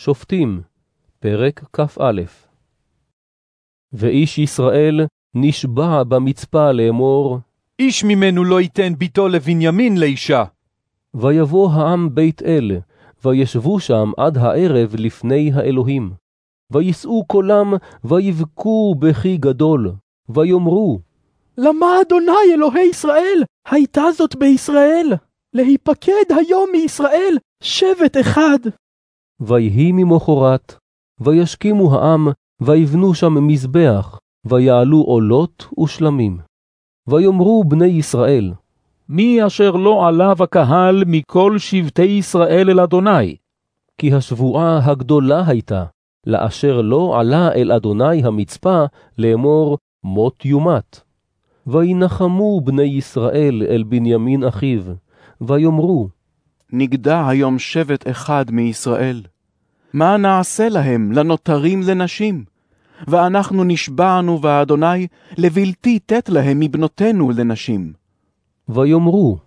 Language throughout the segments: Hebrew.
שופטים, פרק כ"א ואיש ישראל נשבע במצפה לאמור, איש ממנו לא ייתן ביתו לבנימין לאישה. ויבוא העם בית אל, וישבו שם עד הערב לפני האלוהים. וישאו קולם, ויבכו בכי גדול, ויאמרו, למה אדוני אלוהי ישראל הייתה זאת בישראל? להיפקד היום מישראל שבט אחד. ויהי ממחרת, וישכימו העם, ויבנו שם מזבח, ויעלו עולות ושלמים. ויאמרו בני ישראל, מי אשר לא עלה בקהל מכל שבטי ישראל אל אדוני? כי השבועה הגדולה הייתה, לאשר לא עלה אל אדוני המצפה, לאמור מות יומת. וינחמו בני ישראל אל בנימין אחיו, ויאמרו, נגדע היום שבט אחד מישראל. מה נעשה להם, לנותרים לנשים? ואנחנו נשבענו באדוני לבלתי תת להם מבנותינו לנשים. ויאמרו,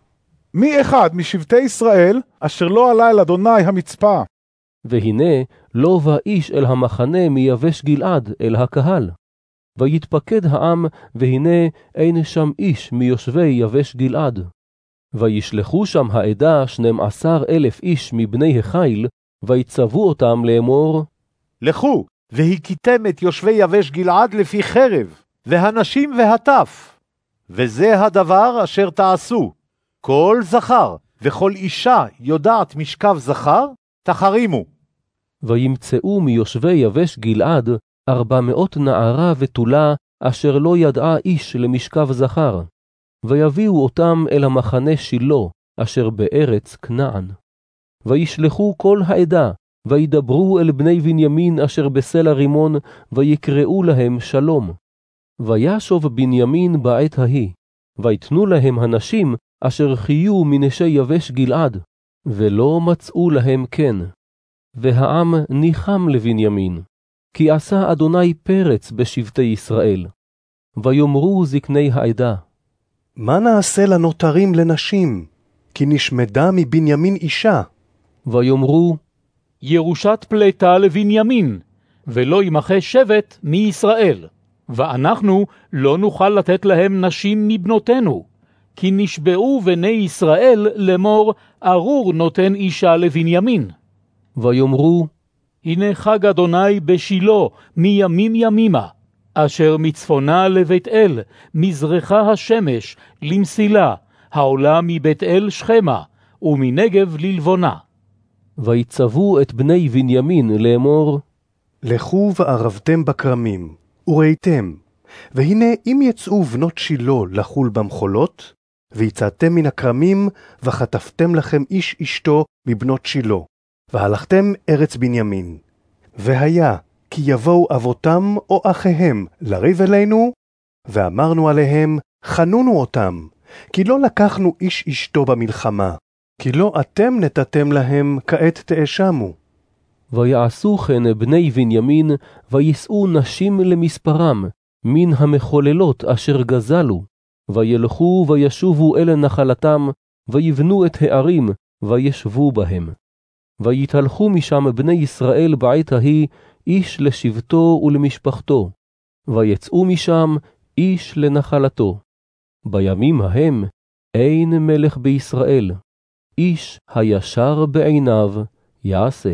מי אחד משבטי ישראל אשר לא עלה אל אדוני המצפה? והנה לא בא איש אל המחנה מיבש גלעד אל הקהל. ויתפקד העם, והנה אין שם איש מיושבי יבש גלעד. וישלחו שם העדה שנים עשר אלף איש מבני החיל, ויצוו אותם לאמור, לכו, והכיתם את יושבי יבש גלעד לפי חרב, והנשים והטף. וזה הדבר אשר תעשו. כל זכר וכל אישה יודעת משכב זכר, תחרימו. וימצאו מיושבי יבש גלעד ארבע מאות נערה ותולה, אשר לא ידעה איש למשכב זכר. ויביאו אותם אל המחנה שילה, אשר בארץ כנען. וישלחו כל העדה, וידברו אל בני בנימין אשר בסלע רימון, ויקראו להם שלום. וישוב בנימין בעת ההיא, ויתנו להם הנשים אשר חיו מנשי יבש גלעד, ולא מצאו להם כן. והעם ניחם לבנימין, כי עשה אדוני פרץ בשבטי ישראל. ויאמרו זקני העדה, מה נעשה לנותרים לנשים? כי נשמדה מבנימין אישה. ויאמרו, ירושת פלטה לבנימין, ולא ימחה שבט מישראל. ואנחנו לא נוכל לתת להם נשים מבנותינו, כי נשבעו בני ישראל לאמור, ארור נותן אישה לבנימין. ויאמרו, הנה חג אדוני בשילה מימים ימימה, אשר מצפונה לבית אל, מזרחה השמש, למסילה, העולה מבית אל שכמה, ומנגב ללבונה. ויצוו את בני בנימין לאמור, לכו וערבתם בכרמים, וראיתם, והנה אם יצאו בנות שילה לחול במחולות, ויצאתם מן הכרמים, וחטפתם לכם איש אשתו מבנות שילה, והלכתם ארץ בנימין. והיה, כי יבואו אבותם או אחיהם לריב אלינו, ואמרנו עליהם, חנונו אותם, כי לא לקחנו איש אשתו במלחמה, כי לא אתם נתתם להם, כעת תאשמו. ויעשו כן בני בנימין, וישאו נשים למספרם, מן המחוללות אשר גזלו, וילכו וישובו אל נחלתם, ויבנו את הערים, וישבו בהם. ויתהלכו משם בני ישראל בעת ההיא, איש לשבטו ולמשפחתו, ויצאו משם איש לנחלתו. בימים ההם אין מלך בישראל, איש הישר בעיניו יעשה.